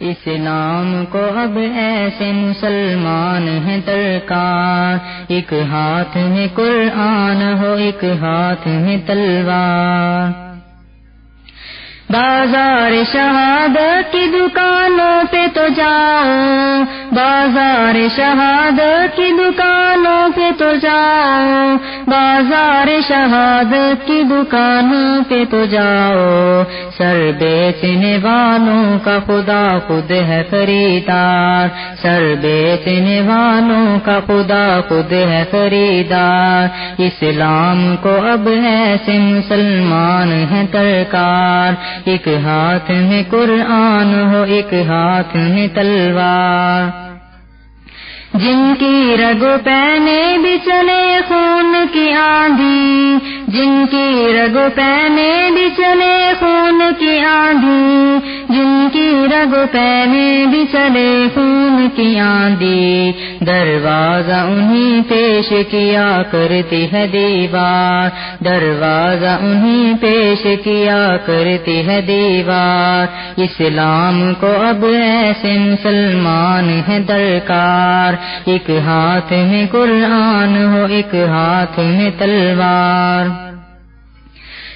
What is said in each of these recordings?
اسلام کو اب ایسے مسلمان ہیں درکار ایک ہاتھ میں قرآن ہو، ایک ہاتھ میں تلوار۔ بازار شہادت کی دکانوں پہ تو جاؤ بازار شہادت کی دکانوں پہ تو جاؤ، بازار شہادت کی دکانوں پہ تو جاؤ۔ سر بیچنے والوں کا خدا خود ہے خریدار۔ سر بیچنے والوں کا خدا خود ہے خریدار۔ اسلام کو اب ایسے مسلمان ہیں ترکار ایک ہاتھ میں قرآن ہو، ایک ہاتھ میں تلوار۔ جن کی رگو پہنے بھی چلے خون کی آندھی، جن کی رگو پہنے بھی چلے خون کی آندھی جن کی رگو پہنے بھی خون کی آندھی۔ دروازہ انہیں پیش کیا کرتی ہے دیوار۔ دروازہ انہیں پیش کیا کرتی ہے دیوار۔ اسلام کو اب ایسے مسلمان ہے درکار۔ ایک ہاتھ میں قرآن ہو، ایک ہاتھ میں تلوار۔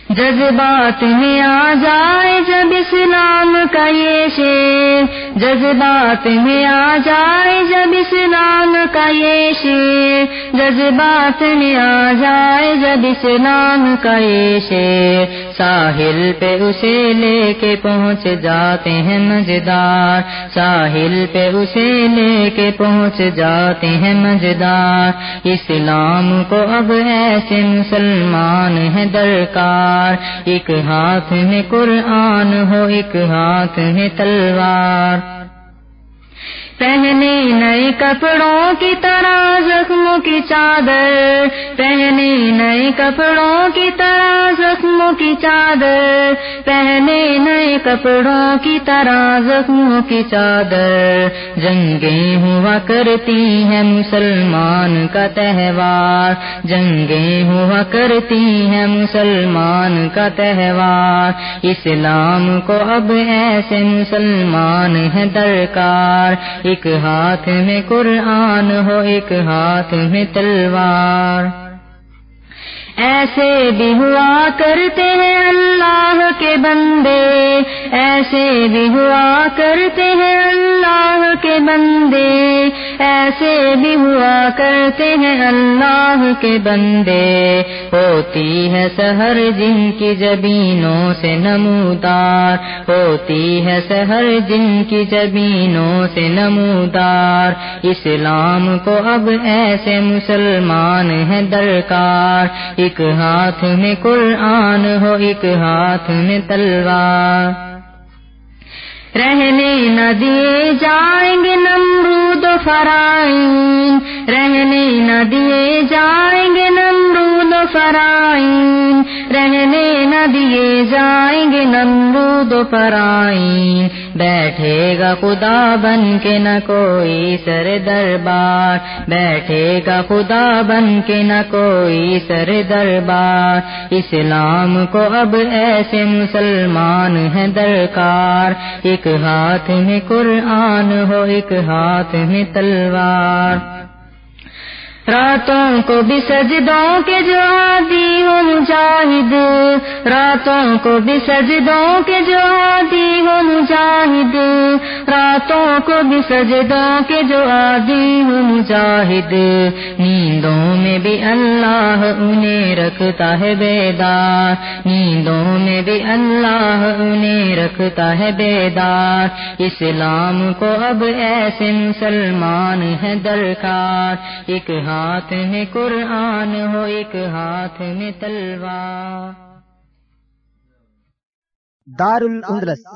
جذبات میں آ جائے جب اسلام کا یہ شیر۔ جذبات میں آ جائے جب اسلام کا یہ شیر۔ جذبات میں آ جائے جب اسلام کا یہ شیر۔ ساحل پہ اسے لے کے پہنچ جاتے ہیں مزدار ساحل پہ اسے لے کے پہنچ جاتے ہیں مزدار اسلام کو اب ایسے مسلمان ہیں درکار۔ ایک ہاتھ میں قرآن ہو، ایک ہاتھ میں تلوار۔ پہنے نئے کپڑوں کی طرح، زخموں کی چادر۔ پہنے نئے کپڑوں کی طرح، زخموں کی چادر۔ پہنے نئے کپڑوں کی طرح، زخموں کی چادر۔ جنگیں ہوا کرتی ہیں مسلمان کا تہوار۔ جنگیں ہوا کرتی ہیں مسلمان کا تہوار۔ اسلام کو اب ایسے مسلمان ہیں درکار۔ ایک ہاتھ میں قرآن ہو، ایک ہاتھ میں تلوار۔ ایسے بھی ہوا کرتے ہیں اللہ کے بندے۔ ایسے بھی ہوا کرتے ہیں اللہ کے بندے۔ ایسے بھی ہوا کرتے ہیں اللہ کے بندے۔ ہوتی ہے سہر جن کی جبینوں سے نمودار۔ ہوتی ہے سہر جن کی جبینوں سے نمودار۔ اسلام کو اب ایسے مسلمان ہیں درکار۔ ایک ہاتھ میں قرآن ہو، ایک ہاتھ میں تلوار۔ رہنے نہ دیے جائیں گے نمرود فرائن رہنے نہ دیے جائیں گے نمرود فرائن رہنے نہ دیے جائیں گے نمرود فرائن بیٹھے گا خدا بن کے نہ کوئی سر دربار بیٹھے گا خدا بن کے نہ کوئی سر دربار اسلام کو اب ایسے مسلمان ہیں درکار۔ ایک ہاتھ میں قرآن ہو، ایک ہاتھ میں تلوار۔ راتوں کو بھی سجدوں کے جو آدی ہو مجاہد، راتوں کو بھی سجدوں کے جو آدی ہو مجاہد، راتوں کو بھی سجدوں کے جو آدی ہو مجاہد۔ نیندوں میں بھی اللہ انہیں رکھتا ہے بیدار، نیندوں میں بھی اللہ انہیں رکھتا ہے بیدار۔ اسلام کو اب ایسے مسلمان ہے درکار۔ ایک ہاتھ میں قرآن ہو، ایک ہاتھ میں تلوار۔ دار الاندلس